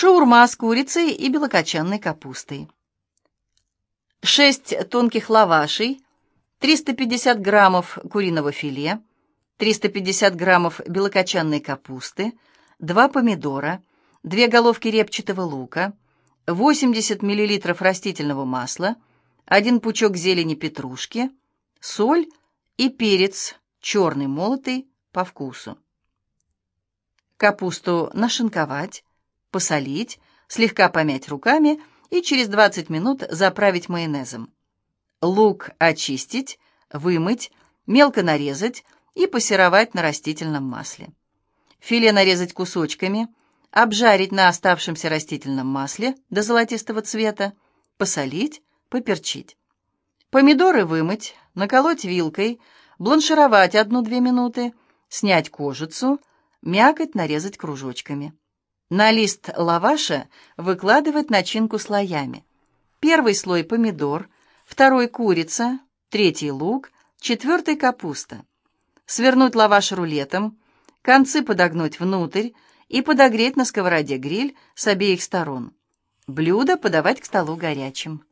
Шаурма с курицей и белокочанной капустой. 6 тонких лавашей, 350 граммов куриного филе, 350 граммов белокочанной капусты, 2 помидора, 2 головки репчатого лука, 80 миллилитров растительного масла, 1 пучок зелени петрушки, соль и перец черный молотый по вкусу. Капусту нашинковать, посолить, слегка помять руками и через 20 минут заправить майонезом. Лук очистить, вымыть, мелко нарезать и пассеровать на растительном масле. Филе нарезать кусочками, обжарить на оставшемся растительном масле до золотистого цвета, посолить, поперчить. Помидоры вымыть, наколоть вилкой, бланшировать 1-2 минуты, снять кожицу, мякоть нарезать кружочками. На лист лаваша выкладывать начинку слоями. Первый слой помидор, второй курица, третий лук, четвертый капуста. Свернуть лаваш рулетом, концы подогнуть внутрь и подогреть на сковороде гриль с обеих сторон. Блюдо подавать к столу горячим.